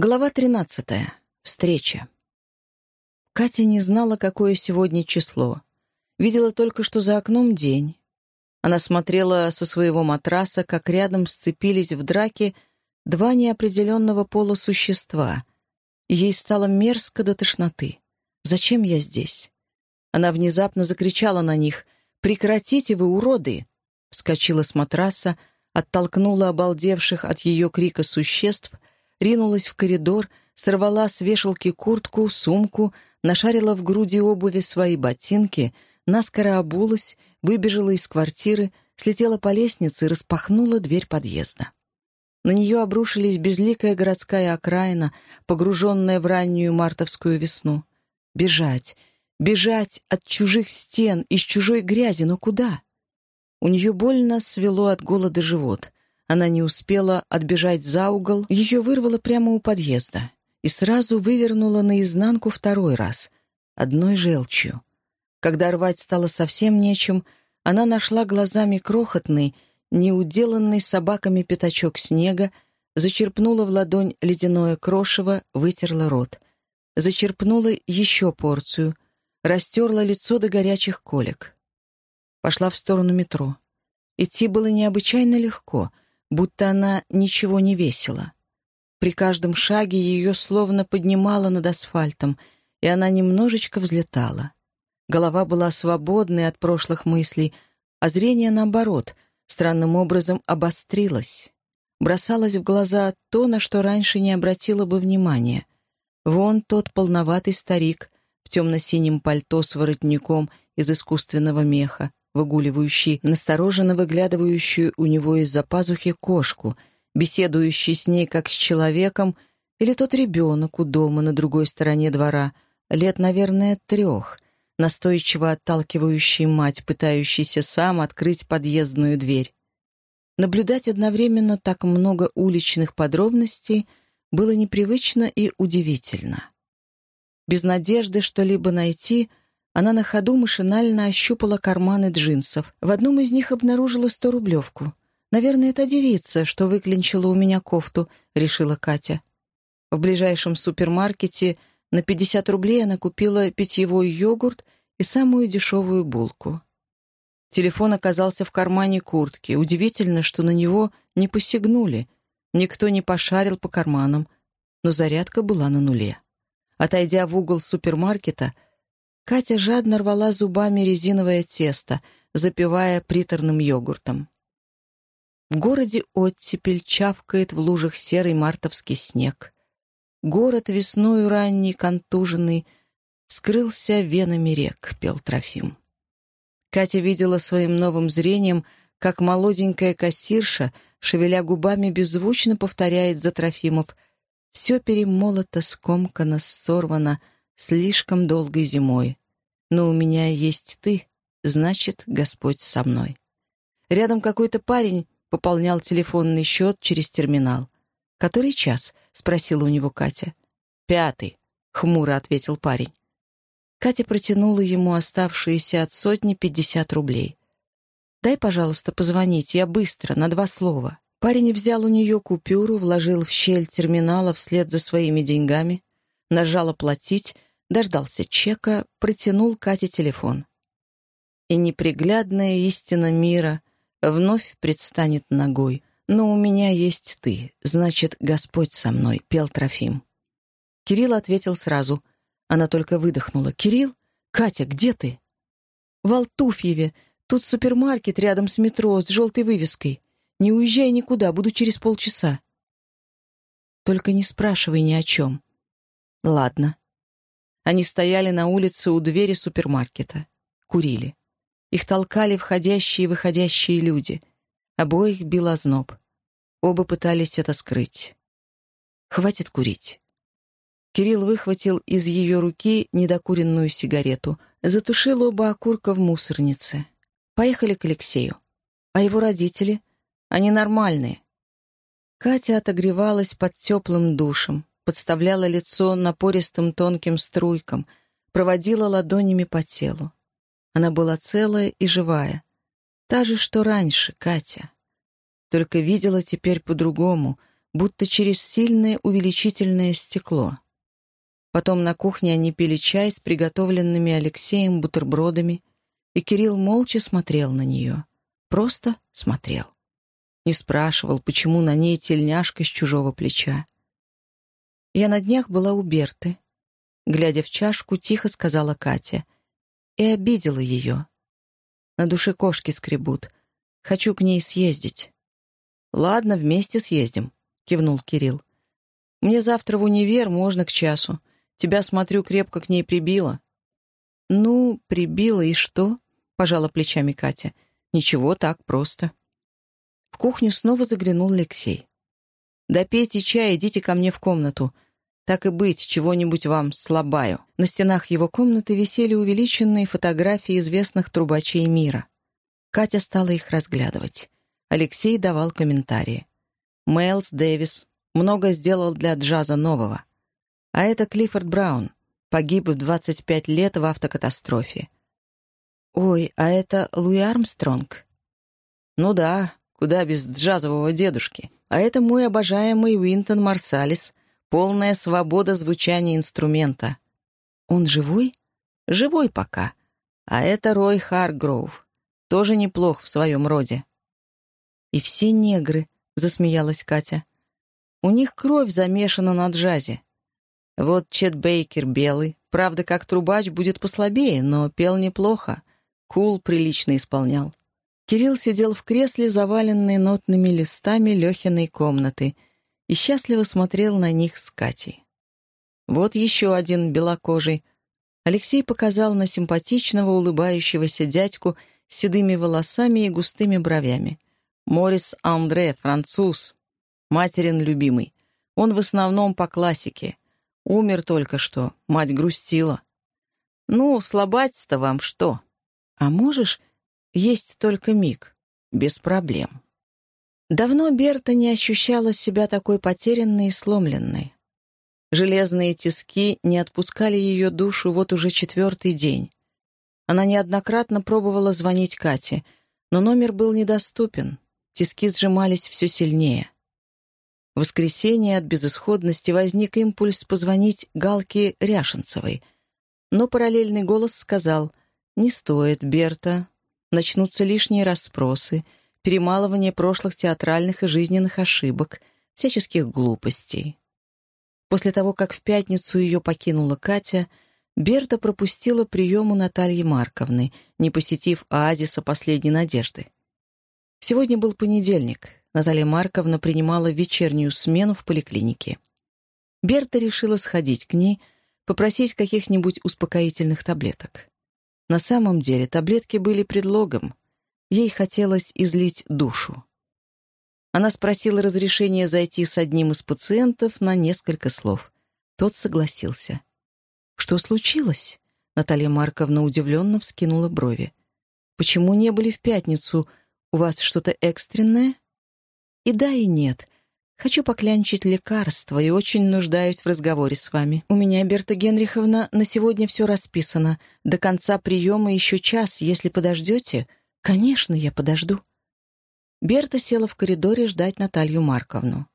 Глава 13. Встреча. Катя не знала, какое сегодня число. Видела только, что за окном день. Она смотрела со своего матраса, как рядом сцепились в драке два неопределенного пола существа. Ей стало мерзко до тошноты. «Зачем я здесь?» Она внезапно закричала на них. «Прекратите вы, уроды!» Вскочила с матраса, оттолкнула обалдевших от ее крика существ — ринулась в коридор, сорвала с вешалки куртку, сумку, нашарила в груди обуви свои ботинки, наскоро обулась, выбежала из квартиры, слетела по лестнице и распахнула дверь подъезда. На нее обрушились безликая городская окраина, погруженная в раннюю мартовскую весну. Бежать, бежать от чужих стен, из чужой грязи, но куда? У нее больно свело от голода живот. Она не успела отбежать за угол, ее вырвало прямо у подъезда и сразу вывернула наизнанку второй раз, одной желчью. Когда рвать стало совсем нечем, она нашла глазами крохотный, неуделанный собаками пятачок снега, зачерпнула в ладонь ледяное крошево, вытерла рот. Зачерпнула еще порцию, растерла лицо до горячих колик. Пошла в сторону метро. Идти было необычайно легко — будто она ничего не весила. При каждом шаге ее словно поднимало над асфальтом, и она немножечко взлетала. Голова была свободной от прошлых мыслей, а зрение, наоборот, странным образом обострилось. Бросалось в глаза то, на что раньше не обратила бы внимания. Вон тот полноватый старик в темно-синем пальто с воротником из искусственного меха, выгуливающий настороженно выглядывающую у него из-за пазухи кошку, беседующий с ней как с человеком, или тот ребенок у дома на другой стороне двора, лет, наверное, трех, настойчиво отталкивающий мать, пытающийся сам открыть подъездную дверь. Наблюдать одновременно так много уличных подробностей было непривычно и удивительно. Без надежды что-либо найти — она на ходу машинально ощупала карманы джинсов. В одном из них обнаружила сто-рублевку. «Наверное, это девица, что выклинчила у меня кофту», — решила Катя. В ближайшем супермаркете на 50 рублей она купила питьевой йогурт и самую дешевую булку. Телефон оказался в кармане куртки. Удивительно, что на него не посягнули. Никто не пошарил по карманам, но зарядка была на нуле. Отойдя в угол супермаркета — Катя жадно рвала зубами резиновое тесто, запивая приторным йогуртом. В городе оттепель чавкает в лужах серый мартовский снег. Город весною ранний, контуженный, скрылся венами рек, пел Трофим. Катя видела своим новым зрением, как молоденькая кассирша, шевеля губами, беззвучно повторяет за Трофимов «Все перемолото, скомкано, сорвано, слишком долгой зимой. Но у меня есть ты, значит, Господь со мной. Рядом какой-то парень пополнял телефонный счет через терминал. «Который час?» — спросила у него Катя. «Пятый», — хмуро ответил парень. Катя протянула ему оставшиеся от сотни пятьдесят рублей. «Дай, пожалуйста, позвонить, я быстро, на два слова». Парень взял у нее купюру, вложил в щель терминала вслед за своими деньгами, нажал «Оплатить», дождался чека, протянул Кате телефон. И неприглядная истина мира вновь предстанет ногой. «Но у меня есть ты, значит, Господь со мной», — пел Трофим. Кирилл ответил сразу. Она только выдохнула. «Кирилл? Катя, где ты?» «В Алтуфьеве. Тут супермаркет рядом с метро с желтой вывеской. Не уезжай никуда, буду через полчаса». «Только не спрашивай ни о чем». «Ладно», они стояли на улице у двери супермаркета. Курили. Их толкали входящие и выходящие люди. Обоих бил озноб. Оба пытались это скрыть. «Хватит курить». Кирилл выхватил из ее руки недокуренную сигарету, затушил оба окурка в мусорнице. Поехали к Алексею. А его родители? Они нормальные. Катя отогревалась под теплым душем подставляла лицо напористым тонким струйкам, проводила ладонями по телу. Она была целая и живая. Та же, что раньше, Катя. Только видела теперь по-другому, будто через сильное увеличительное стекло. Потом на кухне они пили чай с приготовленными Алексеем бутербродами, и Кирилл молча смотрел на нее. Просто смотрел. Не спрашивал, почему на ней тельняшка с чужого плеча. Я на днях была у Берты. Глядя в чашку, тихо сказала Катя. И обидела ее. На душе кошки скребут. Хочу к ней съездить. «Ладно, вместе съездим», — кивнул Кирилл. «Мне завтра в универ, можно к часу. Тебя, смотрю, крепко к ней прибило». «Ну, прибило и что?» — пожала плечами Катя. «Ничего, так просто». В кухню снова заглянул Алексей. «Допейте чай, идите ко мне в комнату. Так и быть, чего-нибудь вам слабаю». На стенах его комнаты висели увеличенные фотографии известных трубачей мира. Катя стала их разглядывать. Алексей давал комментарии. Мэлс Дэвис много сделал для джаза нового. А это Клиффорд Браун. Погиб в 25 лет в автокатастрофе. Ой, а это Луи Армстронг? Ну да, куда без джазового дедушки. А это мой обожаемый Уинтон Марсалис, полная свобода звучания инструмента. Он живой? Живой пока. А это Рой Харгроув. Тоже неплох в своем роде. «И все негры», — засмеялась Катя. «У них кровь замешана на джазе. Вот Чет Бейкер белый, правда, как трубач будет послабее, но пел неплохо. Кул прилично исполнял. Кирилл сидел в кресле, заваленной нотными листами Лехиной комнаты, и счастливо смотрел на них с Катей. Вот еще один белокожий. Алексей показал на симпатичного улыбающегося дядьку с седыми волосами и густыми бровями. Морис Андре, француз. Материн любимый. Он в основном по классике. Умер только что, мать грустила. Ну, слабать-то вам что? А можешь есть только миг. Без проблем. Давно Берта не ощущала себя такой потерянной и сломленной. Железные тиски не отпускали ее душу вот уже четвертый день. Она неоднократно пробовала звонить Кате, но номер был недоступен. Тиски сжимались все сильнее. В воскресенье от безысходности возник импульс позвонить Галке Ряшенцевой, но параллельный голос сказал «Не стоит, Берта, начнутся лишние расспросы, перемалывание прошлых театральных и жизненных ошибок, всяческих глупостей. После того, как в пятницу ее покинула Катя, Берта пропустила прием у Натальи Марковны, не посетив оазиса последней надежды. Сегодня был понедельник. Наталья Марковна принимала вечернюю смену в поликлинике. Берта решила сходить к ней, попросить каких-нибудь успокоительных таблеток. На самом деле таблетки были предлогом. Ей хотелось излить душу. Она спросила разрешения зайти с одним из пациентов на несколько слов. Тот согласился. «Что случилось?» Наталья Марковна удивленно вскинула брови. «Почему не были в пятницу? У вас что-то экстренное?» «И да, и нет. Хочу поклянчить лекарства и очень нуждаюсь в разговоре с вами. У меня, Берта Генриховна, на сегодня все расписано. До конца приема еще час, если подождете. Конечно, я подожду». Берта села в коридоре ждать Наталью Марковну.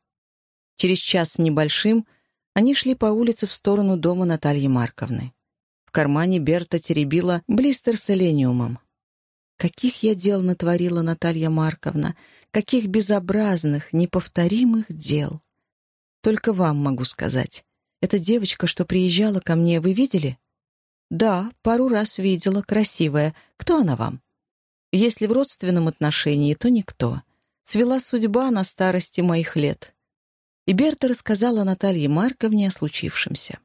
Через час с небольшим они шли по улице в сторону дома Натальи Марковны. В кармане Берта теребила блистер с элениумом. Каких я дел натворила Наталья Марковна, каких безобразных, неповторимых дел. Только вам могу сказать. Эта девочка, что приезжала ко мне, вы видели? Да, пару раз видела, красивая. Кто она вам? Если в родственном отношении, то никто. Свела судьба на старости моих лет. И Берта рассказала Наталье Марковне о случившемся.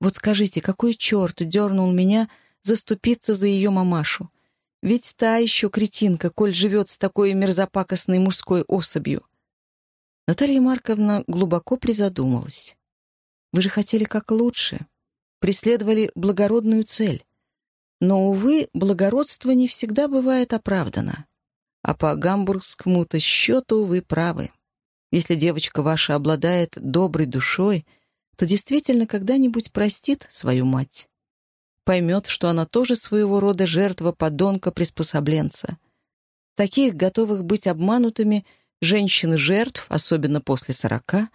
Вот скажите, какой черт дернул меня заступиться за ее мамашу? Ведь та еще кретинка, коль живет с такой мерзопакостной мужской особью. Наталья Марковна глубоко призадумалась. Вы же хотели как лучше, преследовали благородную цель. Но, увы, благородство не всегда бывает оправдано. А по гамбургскому-то счету вы правы. Если девочка ваша обладает доброй душой, то действительно когда-нибудь простит свою мать поймет, что она тоже своего рода жертва подонка-приспособленца. Таких, готовых быть обманутыми, Женщин-жертв, особенно после сорока,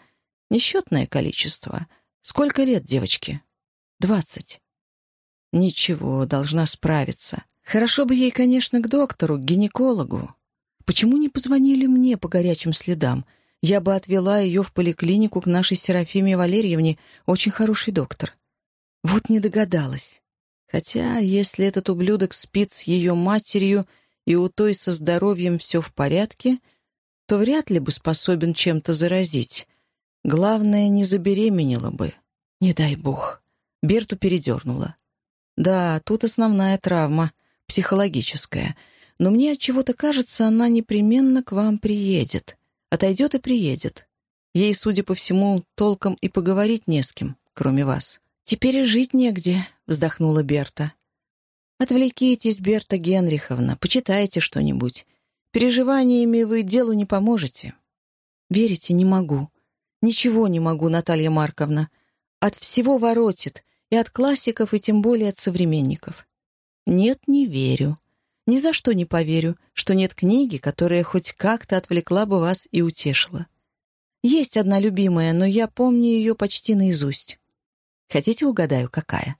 несчетное количество. Сколько лет девочке? Двадцать. Ничего, должна справиться. Хорошо бы ей, конечно, к доктору, к гинекологу. Почему не позвонили мне по горячим следам? Я бы отвела ее в поликлинику к нашей Серафиме Валерьевне, очень хороший доктор. Вот не догадалась. Хотя, если этот ублюдок спит с ее матерью и у той со здоровьем все в порядке, то вряд ли бы способен чем-то заразить. Главное, не забеременела бы. Не дай бог. Берту передернула. Да, тут основная травма, психологическая. Но мне от чего-то кажется, она непременно к вам приедет. Отойдет и приедет. Ей, судя по всему, толком и поговорить не с кем, кроме вас. «Теперь и жить негде», — вздохнула Берта. «Отвлекитесь, Берта Генриховна, почитайте что-нибудь. Переживаниями вы делу не поможете». «Верите, не могу. Ничего не могу, Наталья Марковна. От всего воротит, и от классиков, и тем более от современников. Нет, не верю. Ни за что не поверю, что нет книги, которая хоть как-то отвлекла бы вас и утешила. Есть одна любимая, но я помню ее почти наизусть. Хотите, угадаю, какая?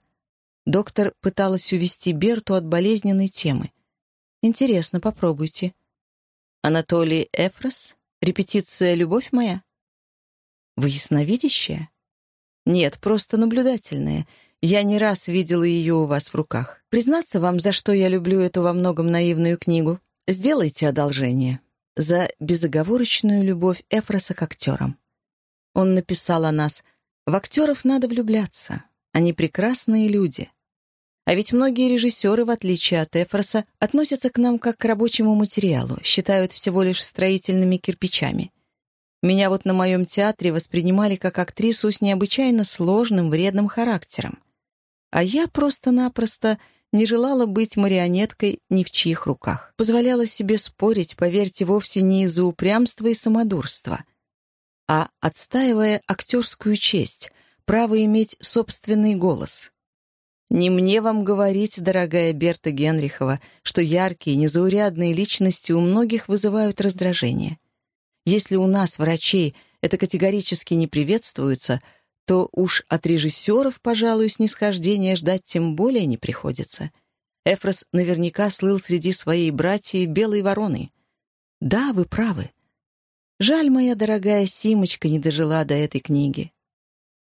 Доктор пыталась увести Берту от болезненной темы. Интересно, попробуйте. Анатолий Эфрос? Репетиция «Любовь моя»? Вы ясновидящая? Нет, просто наблюдательная. Я не раз видела ее у вас в руках. Признаться вам, за что я люблю эту во многом наивную книгу? Сделайте одолжение. За безоговорочную любовь Эфроса к актерам. Он написал о нас «В актеров надо влюбляться. Они прекрасные люди». А ведь многие режиссеры, в отличие от Эфроса, относятся к нам как к рабочему материалу, считают всего лишь строительными кирпичами. Меня вот на моем театре воспринимали как актрису с необычайно сложным, вредным характером а я просто-напросто не желала быть марионеткой ни в чьих руках. Позволяла себе спорить, поверьте, вовсе не из-за упрямства и самодурства, а отстаивая актерскую честь, право иметь собственный голос. Не мне вам говорить, дорогая Берта Генрихова, что яркие, незаурядные личности у многих вызывают раздражение. Если у нас, врачей, это категорически не приветствуется — то уж от режиссеров, пожалуй, снисхождения ждать тем более не приходится. Эфрос наверняка слыл среди своей братьи белой вороны. Да, вы правы. Жаль, моя дорогая Симочка не дожила до этой книги.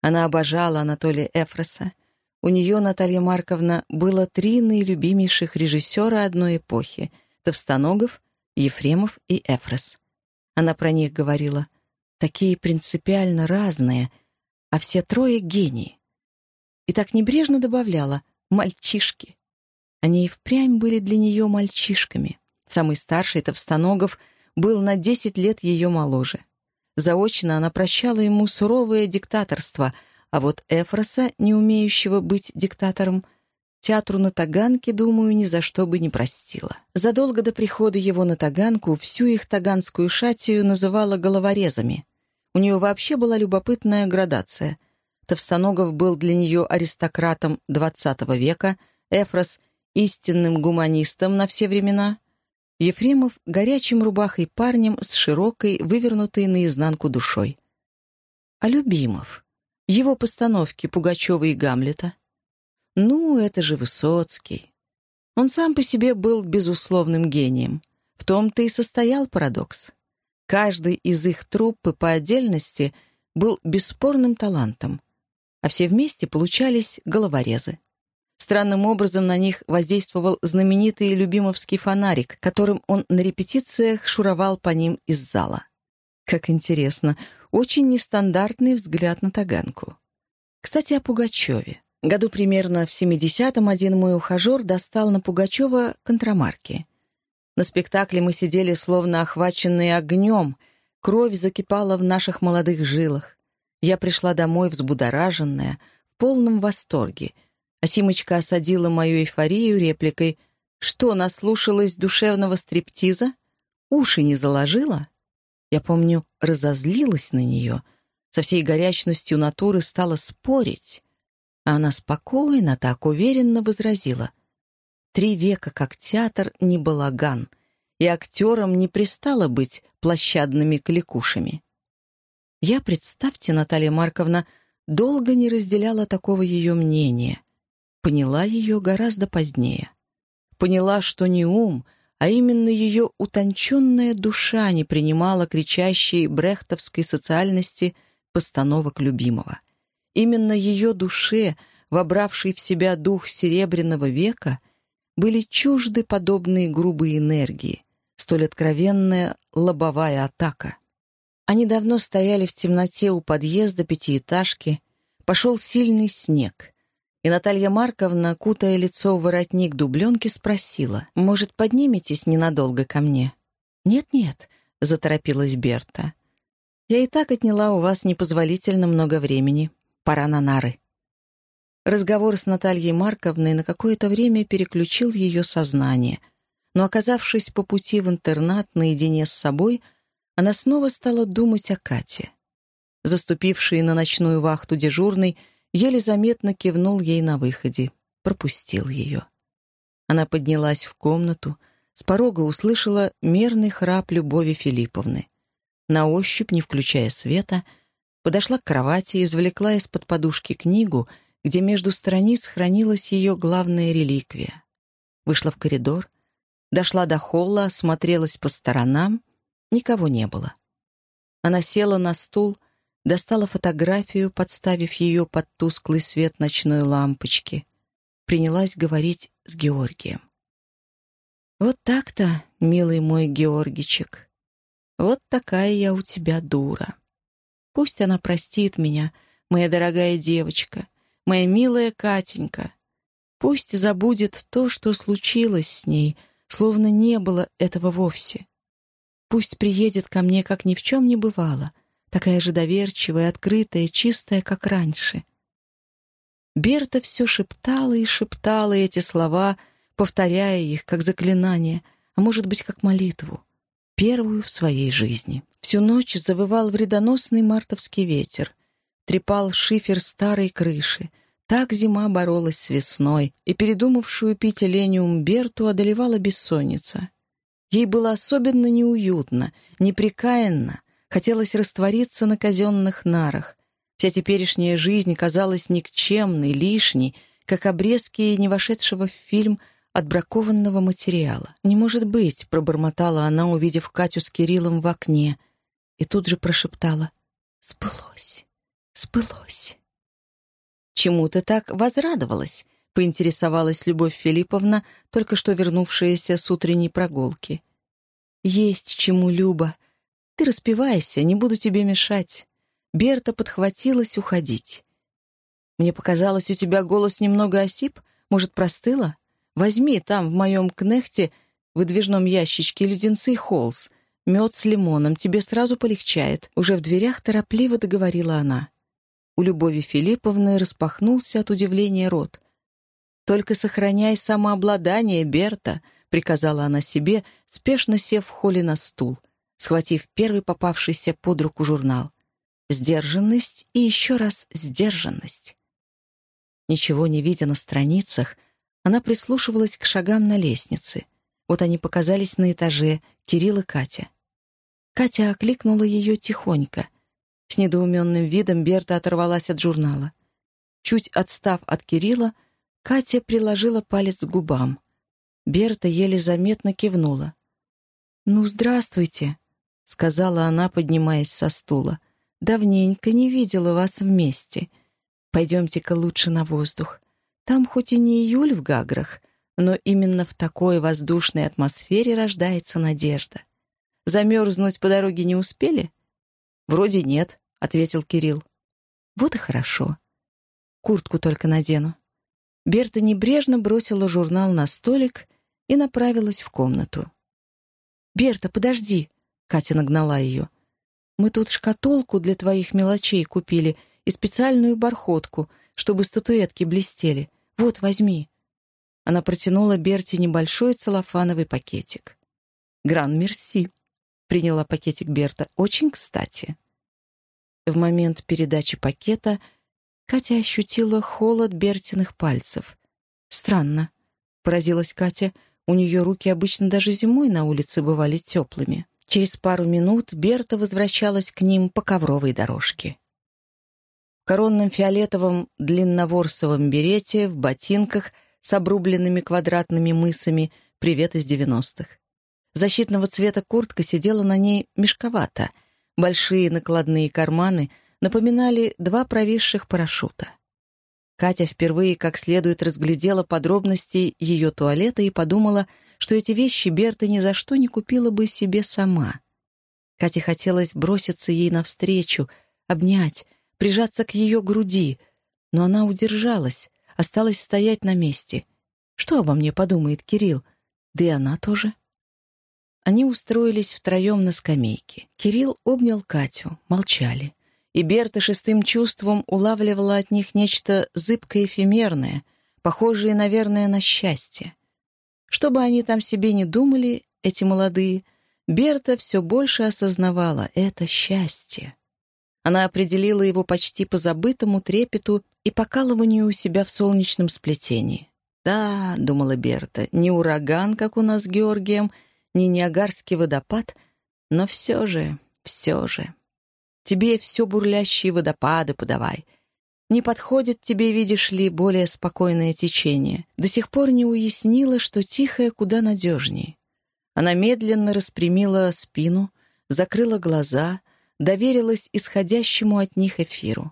Она обожала Анатолия Эфроса. У нее, Наталья Марковна, было три наилюбимейших режиссера одной эпохи — Товстоногов, Ефремов и Эфрос. Она про них говорила. Такие принципиально разные — а все трое — гении. И так небрежно добавляла «мальчишки». Они и впрямь были для нее мальчишками. Самый старший, Товстоногов, был на десять лет ее моложе. Заочно она прощала ему суровое диктаторство, а вот Эфроса, не умеющего быть диктатором, театру на Таганке, думаю, ни за что бы не простила. Задолго до прихода его на Таганку всю их таганскую шатию называла головорезами. У нее вообще была любопытная градация. Товстоногов был для нее аристократом XX века, Эфрос — истинным гуманистом на все времена, Ефремов — горячим рубахой парнем с широкой, вывернутой наизнанку душой. А Любимов? Его постановки Пугачева и Гамлета? Ну, это же Высоцкий. Он сам по себе был безусловным гением. В том-то и состоял парадокс. Каждый из их труппы по отдельности был бесспорным талантом, а все вместе получались головорезы. Странным образом на них воздействовал знаменитый любимовский фонарик, которым он на репетициях шуровал по ним из зала. Как интересно, очень нестандартный взгляд на Таганку. Кстати, о Пугачеве. Году примерно в 70-м один мой ухажер достал на Пугачева контрамарки — на спектакле мы сидели словно охваченные огнем, кровь закипала в наших молодых жилах. Я пришла домой взбудораженная, в полном восторге, а Симочка осадила мою эйфорию репликой «Что, наслушалась душевного стриптиза? Уши не заложила?» Я помню, разозлилась на нее, со всей горячностью натуры стала спорить, а она спокойно, так уверенно возразила — Три века как театр не балаган, и актерам не пристало быть площадными кликушами. Я, представьте, Наталья Марковна, долго не разделяла такого ее мнения. Поняла ее гораздо позднее. Поняла, что не ум, а именно ее утонченная душа не принимала кричащей брехтовской социальности постановок любимого. Именно ее душе, вобравшей в себя дух Серебряного века, были чужды подобные грубые энергии, столь откровенная лобовая атака. Они давно стояли в темноте у подъезда пятиэтажки, пошел сильный снег, и Наталья Марковна, кутая лицо в воротник дубленки, спросила, «Может, подниметесь ненадолго ко мне?» «Нет-нет», — заторопилась Берта. «Я и так отняла у вас непозволительно много времени. Пора на нары». Разговор с Натальей Марковной на какое-то время переключил ее сознание, но, оказавшись по пути в интернат наедине с собой, она снова стала думать о Кате. Заступивший на ночную вахту дежурный — еле заметно кивнул ей на выходе, пропустил ее. Она поднялась в комнату, с порога услышала мерный храп Любови Филипповны. На ощупь, не включая света, подошла к кровати и извлекла из-под подушки книгу, где между страниц хранилась ее главная реликвия. Вышла в коридор, дошла до холла, осмотрелась по сторонам, никого не было. Она села на стул, достала фотографию, подставив ее под тусклый свет ночной лампочки. Принялась говорить с Георгием. «Вот так-то, милый мой Георгичек. Вот такая я у тебя дура. Пусть она простит меня, моя дорогая девочка, моя милая Катенька. Пусть забудет то, что случилось с ней, словно не было этого вовсе. Пусть приедет ко мне, как ни в чем не бывало — такая же доверчивая, открытая, чистая, как раньше. Берта все шептала и шептала эти слова, повторяя их как заклинание, а может быть, как молитву, первую в своей жизни. Всю ночь завывал вредоносный мартовский ветер, трепал шифер старой крыши. Так зима боролась с весной, и передумавшую пить элениум Берту одолевала бессонница. Ей было особенно неуютно, неприкаянно, Хотелось раствориться на казенных нарах. Вся теперешняя жизнь казалась никчемной, лишней, как обрезки не вошедшего в фильм отбракованного материала. «Не может быть», — пробормотала она, увидев Катю с Кириллом в окне, и тут же прошептала «Сбылось, сбылось». «Чему ты так возрадовалась?» — поинтересовалась Любовь Филипповна, только что вернувшаяся с утренней прогулки. «Есть чему, Люба», ты распевайся, не буду тебе мешать. Берта подхватилась уходить. Мне показалось, у тебя голос немного осип. Может, простыла? Возьми там, в моем кнехте, выдвижном ящичке леденцы Холс, мед с лимоном, тебе сразу полегчает. Уже в дверях торопливо договорила она. У Любови Филипповны распахнулся от удивления рот. «Только сохраняй самообладание, Берта», — приказала она себе, спешно сев в холле на стул — схватив первый попавшийся под руку журнал. Сдержанность и еще раз сдержанность. Ничего не видя на страницах, она прислушивалась к шагам на лестнице. Вот они показались на этаже, Кирилл и Катя. Катя окликнула ее тихонько. С недоуменным видом Берта оторвалась от журнала. Чуть отстав от Кирилла, Катя приложила палец к губам. Берта еле заметно кивнула. «Ну, здравствуйте», — сказала она, поднимаясь со стула. «Давненько не видела вас вместе. Пойдемте-ка лучше на воздух. Там хоть и не июль в Гаграх, но именно в такой воздушной атмосфере рождается надежда. Замерзнуть по дороге не успели?» «Вроде нет», — ответил Кирилл. «Вот и хорошо. Куртку только надену». Берта небрежно бросила журнал на столик и направилась в комнату. «Берта, подожди!» Катя нагнала ее. «Мы тут шкатулку для твоих мелочей купили и специальную бархотку, чтобы статуэтки блестели. Вот, возьми». Она протянула Берте небольшой целлофановый пакетик. «Гран мерси», — приняла пакетик Берта. «Очень кстати». В момент передачи пакета Катя ощутила холод Бертиных пальцев. «Странно», — поразилась Катя. У нее руки обычно даже зимой на улице бывали теплыми. Через пару минут Берта возвращалась к ним по ковровой дорожке. В коронном фиолетовом длинноворсовом берете, в ботинках с обрубленными квадратными мысами «Привет из девяностых». Защитного цвета куртка сидела на ней мешковато. Большие накладные карманы напоминали два провисших парашюта. Катя впервые как следует разглядела подробности ее туалета и подумала, что эти вещи Берта ни за что не купила бы себе сама. Кате хотелось броситься ей навстречу, обнять, прижаться к ее груди, но она удержалась, осталась стоять на месте. Что обо мне подумает Кирилл? Да и она тоже. Они устроились втроем на скамейке. Кирилл обнял Катю, молчали и Берта шестым чувством улавливала от них нечто зыбкое эфемерное, похожее, наверное, на счастье. Что бы они там себе не думали, эти молодые, Берта все больше осознавала — это счастье. Она определила его почти по забытому трепету и покалыванию у себя в солнечном сплетении. «Да», — думала Берта, — «не ураган, как у нас с Георгием, не Ниагарский водопад, но все же, все же». Тебе все бурлящие водопады подавай. Не подходит тебе, видишь ли, более спокойное течение. До сих пор не уяснила, что тихое куда надежнее. Она медленно распрямила спину, закрыла глаза, доверилась исходящему от них эфиру.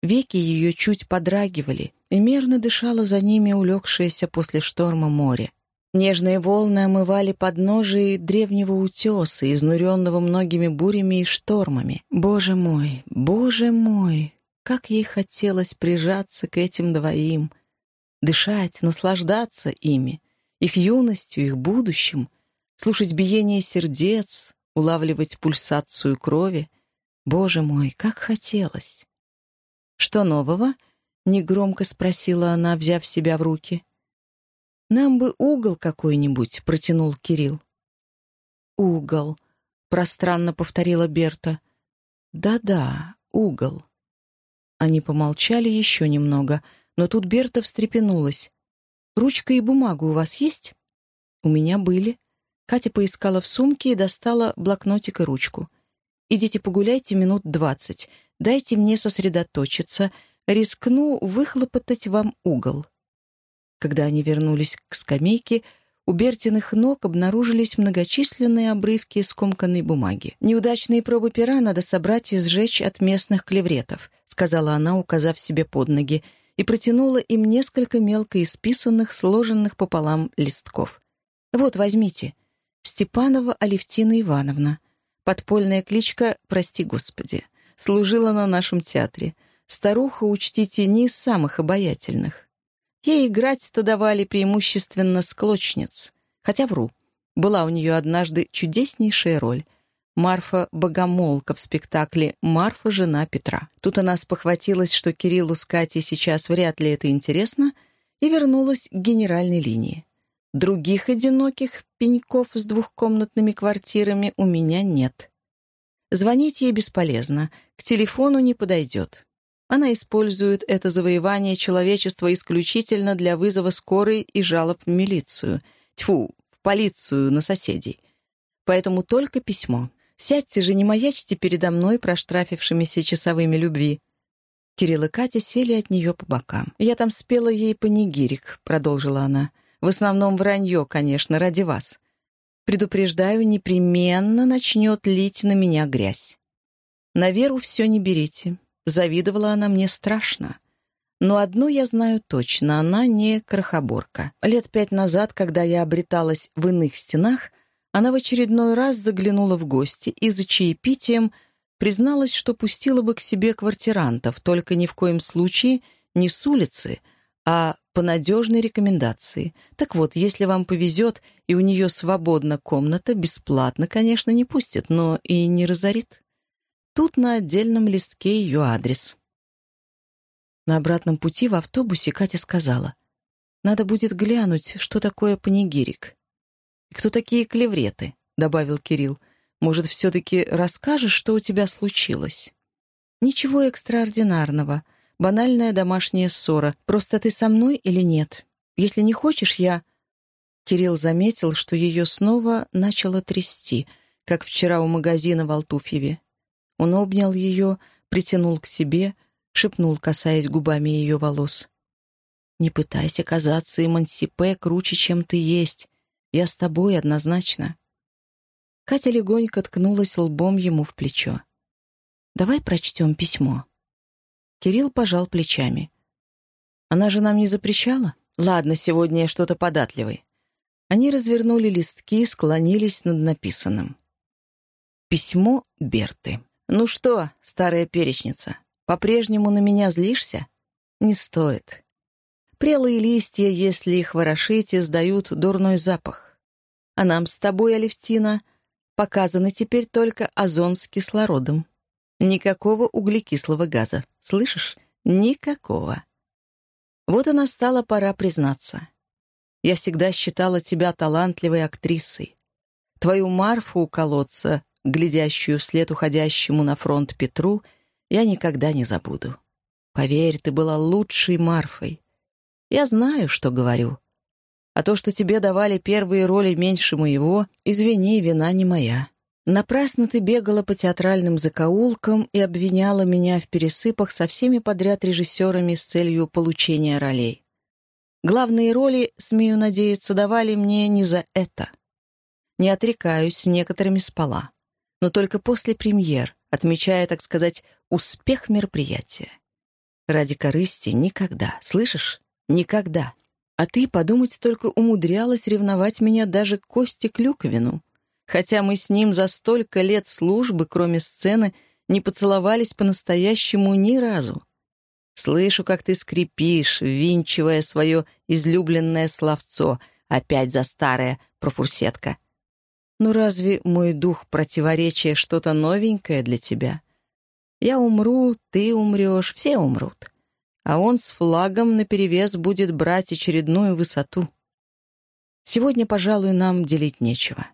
Веки ее чуть подрагивали, и мерно дышала за ними улегшееся после шторма море. Нежные волны омывали подножие древнего утеса, изнуренного многими бурями и штормами. Боже мой, боже мой, как ей хотелось прижаться к этим двоим, дышать, наслаждаться ими, их юностью, их будущим, слушать биение сердец, улавливать пульсацию крови. Боже мой, как хотелось! «Что нового?» — негромко спросила она, взяв себя в руки. «Нам бы угол какой-нибудь», — протянул Кирилл. «Угол», — пространно повторила Берта. «Да-да, угол». Они помолчали еще немного, но тут Берта встрепенулась. «Ручка и бумага у вас есть?» «У меня были». Катя поискала в сумке и достала блокнотик и ручку. «Идите погуляйте минут двадцать. Дайте мне сосредоточиться. Рискну выхлопотать вам угол». Когда они вернулись к скамейке, у Бертиных ног обнаружились многочисленные обрывки скомканной бумаги. «Неудачные пробы пера надо собрать и сжечь от местных клевретов», сказала она, указав себе под ноги, и протянула им несколько мелко исписанных, сложенных пополам листков. «Вот, возьмите. Степанова Алевтина Ивановна. Подпольная кличка «Прости Господи». Служила на нашем театре. Старуха, учтите, не из самых обаятельных. Ей играть-то давали преимущественно склочниц. Хотя вру. Была у нее однажды чудеснейшая роль. Марфа Богомолка в спектакле «Марфа, жена Петра». Тут она спохватилась, что Кириллу с Катей сейчас вряд ли это интересно, и вернулась к генеральной линии. Других одиноких пеньков с двухкомнатными квартирами у меня нет. Звонить ей бесполезно, к телефону не подойдет. Она использует это завоевание человечества исключительно для вызова скорой и жалоб в милицию. Тьфу, в полицию на соседей. Поэтому только письмо. Сядьте же, не маячьте передо мной проштрафившимися часовыми любви. Кирилл и Катя сели от нее по бокам. «Я там спела ей панигирик», — продолжила она. «В основном вранье, конечно, ради вас. Предупреждаю, непременно начнет лить на меня грязь. На веру все не берите. Завидовала она мне страшно. Но одну я знаю точно, она не крохоборка. Лет пять назад, когда я обреталась в иных стенах, она в очередной раз заглянула в гости и за чаепитием призналась, что пустила бы к себе квартирантов, только ни в коем случае не с улицы, а по надежной рекомендации. Так вот, если вам повезет, и у нее свободна комната, бесплатно, конечно, не пустит, но и не разорит. Тут на отдельном листке ее адрес. На обратном пути в автобусе Катя сказала, «Надо будет глянуть, что такое панигирик». «И кто такие клевреты?» — добавил Кирилл. «Может, все-таки расскажешь, что у тебя случилось?» «Ничего экстраординарного. Банальная домашняя ссора. Просто ты со мной или нет? Если не хочешь, я...» Кирилл заметил, что ее снова начало трясти, как вчера у магазина в Алтуфьеве. Он обнял ее, притянул к себе, шепнул, касаясь губами ее волос. «Не пытайся казаться эмансипе круче, чем ты есть. Я с тобой однозначно». Катя легонько ткнулась лбом ему в плечо. «Давай прочтем письмо». Кирилл пожал плечами. «Она же нам не запрещала? Ладно, сегодня я что-то податливый». Они развернули листки, склонились над написанным. Письмо Берты. «Ну что, старая перечница, по-прежнему на меня злишься? Не стоит. Прелые листья, если их ворошить, издают дурной запах. А нам с тобой, Алевтина, показаны теперь только озон с кислородом. Никакого углекислого газа. Слышишь? Никакого. Вот и настала пора признаться. Я всегда считала тебя талантливой актрисой. Твою Марфу у колодца, глядящую вслед уходящему на фронт Петру, я никогда не забуду. Поверь, ты была лучшей Марфой. Я знаю, что говорю. А то, что тебе давали первые роли меньше моего, извини, вина не моя. Напрасно ты бегала по театральным закоулкам и обвиняла меня в пересыпах со всеми подряд режиссерами с целью получения ролей. Главные роли, смею надеяться, давали мне не за это. Не отрекаюсь, с некоторыми спала. Но только после премьер, отмечая, так сказать, успех мероприятия. Ради корысти никогда, слышишь? Никогда. А ты, подумать только, умудрялась ревновать меня даже к Косте Клюковину. Хотя мы с ним за столько лет службы, кроме сцены, не поцеловались по-настоящему ни разу. Слышу, как ты скрипишь, винчивая свое излюбленное словцо, опять за старое, профурсетка. Ну разве мой дух противоречия что-то новенькое для тебя? Я умру, ты умрешь, все умрут а он с флагом наперевес будет брать очередную высоту. Сегодня, пожалуй, нам делить нечего.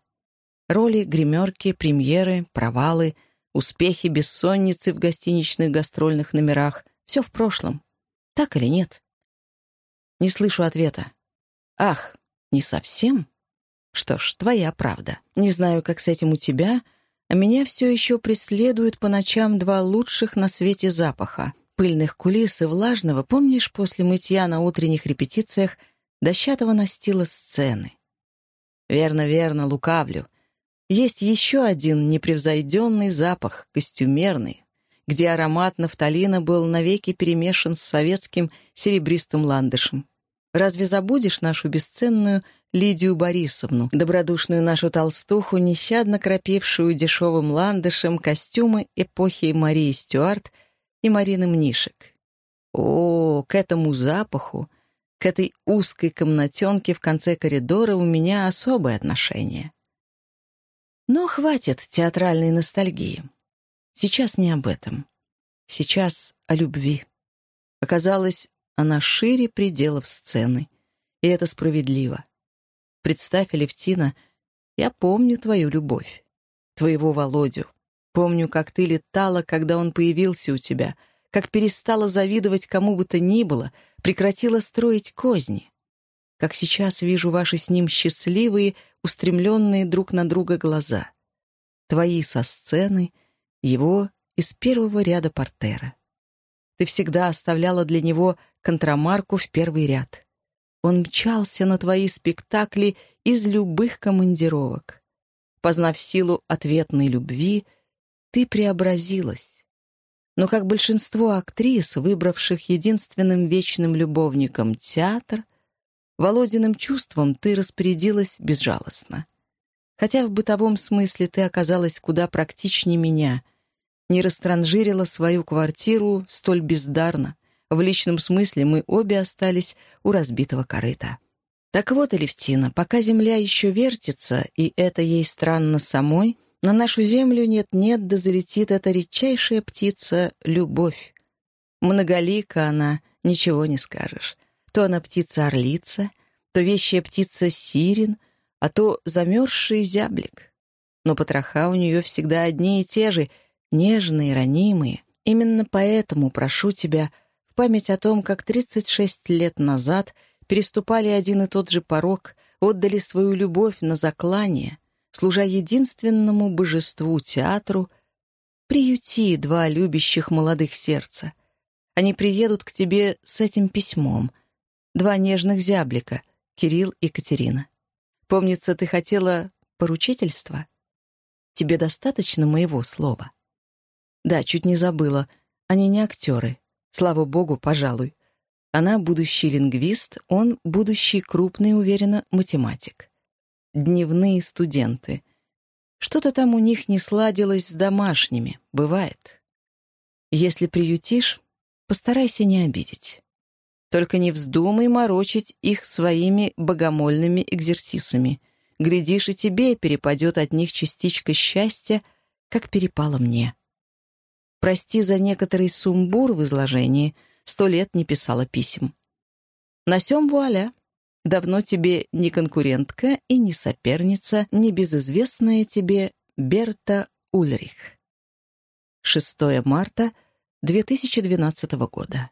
Роли, гримерки, премьеры, провалы, успехи, бессонницы в гостиничных гастрольных номерах — все в прошлом. Так или нет? Не слышу ответа. Ах, не совсем? Что ж, твоя правда. Не знаю, как с этим у тебя, а меня все еще преследуют по ночам два лучших на свете запаха пыльных кулис и влажного, помнишь, после мытья на утренних репетициях дощатого настила сцены? Верно, верно, лукавлю. Есть еще один непревзойденный запах, костюмерный, где аромат нафталина был навеки перемешан с советским серебристым ландышем. Разве забудешь нашу бесценную Лидию Борисовну, добродушную нашу толстуху, нещадно кропившую дешевым ландышем костюмы эпохи Марии Стюарт — и Марины Мнишек. О, к этому запаху, к этой узкой комнатенке в конце коридора у меня особое отношение. Но хватит театральной ностальгии. Сейчас не об этом. Сейчас о любви. Оказалось, она шире пределов сцены. И это справедливо. Представь, Алевтина, я помню твою любовь, твоего Володю, Помню, как ты летала, когда он появился у тебя, как перестала завидовать кому бы то ни было, прекратила строить козни. Как сейчас вижу ваши с ним счастливые, устремленные друг на друга глаза. Твои со сцены, его из первого ряда портера. Ты всегда оставляла для него контрамарку в первый ряд. Он мчался на твои спектакли из любых командировок. Познав силу ответной любви — ты преобразилась. Но как большинство актрис, выбравших единственным вечным любовником театр, Володиным чувством ты распорядилась безжалостно. Хотя в бытовом смысле ты оказалась куда практичнее меня, не растранжирила свою квартиру столь бездарно. В личном смысле мы обе остались у разбитого корыта. Так вот, Алевтина, пока земля еще вертится, и это ей странно самой — на нашу землю нет-нет, да залетит эта редчайшая птица — любовь. Многолика она, ничего не скажешь. То она птица-орлица, то вещая птица-сирен, а то замерзший зяблик. Но потроха у нее всегда одни и те же, нежные, ранимые. Именно поэтому прошу тебя в память о том, как 36 лет назад переступали один и тот же порог, отдали свою любовь на заклание, служа единственному божеству театру, приюти два любящих молодых сердца. Они приедут к тебе с этим письмом. Два нежных зяблика, Кирилл и Катерина. Помнится, ты хотела поручительства? Тебе достаточно моего слова? Да, чуть не забыла. Они не актеры. Слава богу, пожалуй. Она будущий лингвист, он будущий крупный, уверенно, математик. Дневные студенты. Что-то там у них не сладилось с домашними, бывает. Если приютишь, постарайся не обидеть. Только не вздумай морочить их своими богомольными экзерсисами. Глядишь, и тебе перепадет от них частичка счастья, как перепало мне. Прости за некоторый сумбур в изложении — Сто лет не писала писем. На сём вуаля. Давно тебе не конкурентка и не соперница, не безызвестная тебе Берта Ульрих. 6 марта 2012 года.